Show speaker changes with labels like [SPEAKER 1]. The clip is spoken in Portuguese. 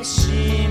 [SPEAKER 1] instinto.